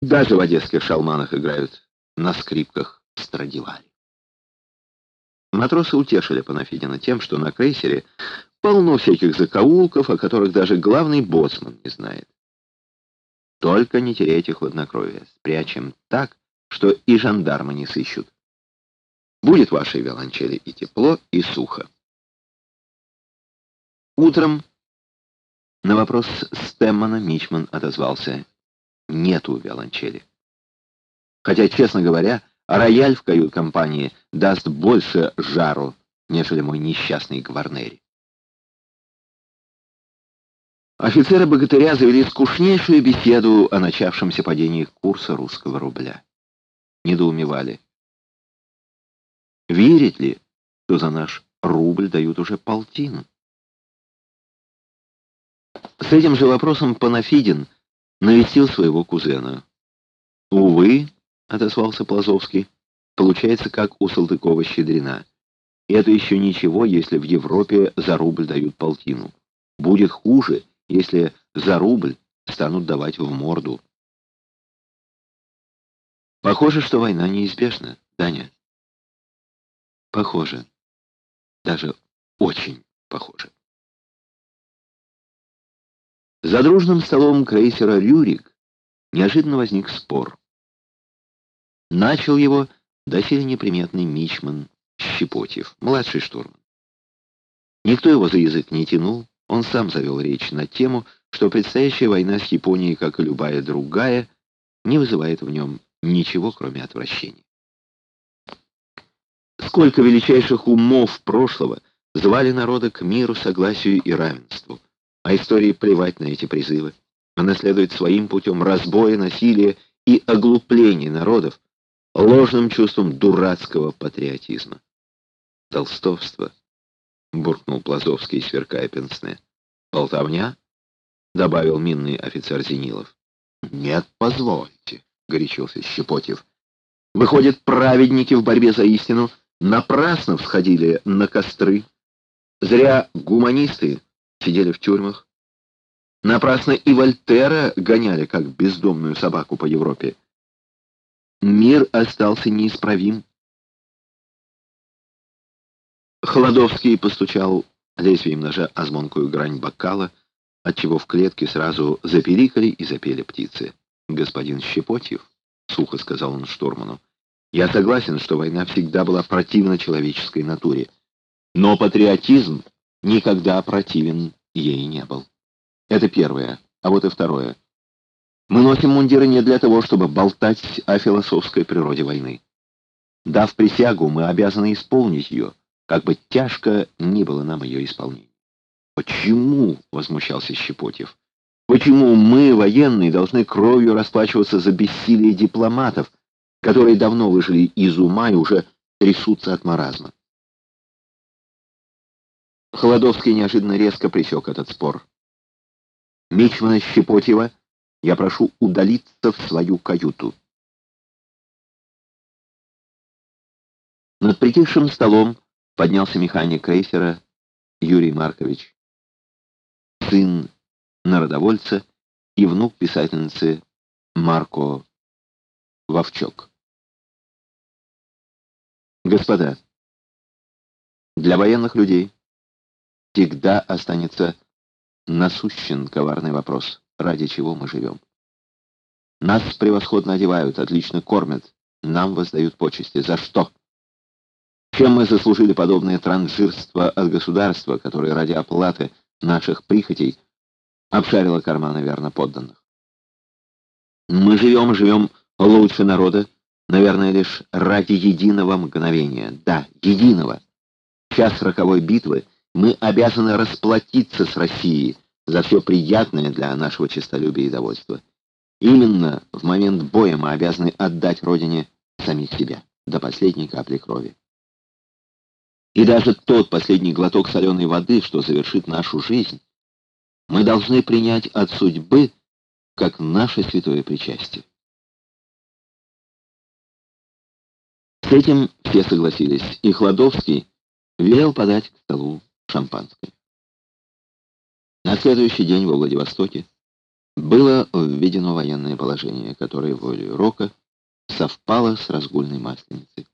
Даже в одесских шалманах играют на скрипках Страдивари. Матросы утешили Панафидина тем, что на крейсере полно всяких закоулков, о которых даже главный боцман не знает. Только не теряйте хладнокровие, спрячем так, что и жандармы не сыщут. Будет вашей виолончели и тепло, и сухо. Утром на вопрос Стэммана Мичман отозвался «Нету виолончели». Хотя, честно говоря, рояль в кают-компании даст больше жару, нежели мой несчастный гварнери. Офицеры-богатыря завели скучнейшую беседу о начавшемся падении курса русского рубля. Недоумевали. Верить ли, что за наш рубль дают уже полтину? С этим же вопросом Панафидин навестил своего кузена. «Увы», — отозвался Плазовский, — «получается, как у Салтыкова-Щедрина. Это еще ничего, если в Европе за рубль дают полтину. Будет хуже, если за рубль станут давать в морду». «Похоже, что война неизбежна, Даня». «Похоже. Даже очень похоже». За дружным столом крейсера «Рюрик» неожиданно возник спор. Начал его доселе неприметный мичман Щепотьев, младший штурман. Никто его за язык не тянул, он сам завел речь на тему, что предстоящая война с Японией, как и любая другая, не вызывает в нем ничего, кроме отвращения. Сколько величайших умов прошлого звали народа к миру, согласию и равенству — а истории плевать на эти призывы. Она следует своим путем разбоя, насилия и оглупления народов, ложным чувством дурацкого патриотизма. Толстовство, буркнул Плазовский, сверкая пенсне. Болтовня, добавил минный офицер Зенилов. Нет, позвольте, горячился Щепотев. Выходит, праведники в борьбе за истину напрасно всходили на костры. Зря гуманисты сидели в тюрьмах. Напрасно и Вольтера гоняли, как бездомную собаку по Европе. Мир остался неисправим. Холодовский постучал лезвием ножа о звонкую грань бокала, отчего в клетке сразу запеликали и запели птицы. «Господин Щепотьев», — сухо сказал он штурману, — «я согласен, что война всегда была противна человеческой натуре. Но патриотизм никогда противен ей не был. Это первое. А вот и второе. Мы носим мундиры не для того, чтобы болтать о философской природе войны. Дав присягу, мы обязаны исполнить ее, как бы тяжко ни было нам ее исполнение. «Почему?» — возмущался Щепотев. «Почему мы, военные, должны кровью расплачиваться за бессилие дипломатов, которые давно выжили из ума и уже трясутся от маразма?» Холодовский неожиданно резко пресек этот спор. Мичмана Щепотьева я прошу удалиться в свою каюту. Над притихшим столом поднялся механик крейсера Юрий Маркович, сын народовольца и внук писательницы Марко Вовчок. Господа, для военных людей всегда останется насущен коварный вопрос, ради чего мы живем. Нас превосходно одевают, отлично кормят, нам воздают почести. За что? Чем мы заслужили подобное транжирство от государства, которое ради оплаты наших прихотей обшарило карманы верно подданных? Мы живем, живем лучше народа, наверное, лишь ради единого мгновения. Да, единого. Час роковой битвы — мы обязаны расплатиться с Россией за все приятное для нашего честолюбия и довольства. Именно в момент боя мы обязаны отдать Родине самих себя, до последней капли крови. И даже тот последний глоток соленой воды, что завершит нашу жизнь, мы должны принять от судьбы как наше святое причастие. С этим все согласились, и Хладовский велел подать к столу шампанское. На следующий день во Владивостоке Было введено военное положение, которое волей Рока совпало с разгульной масленицей.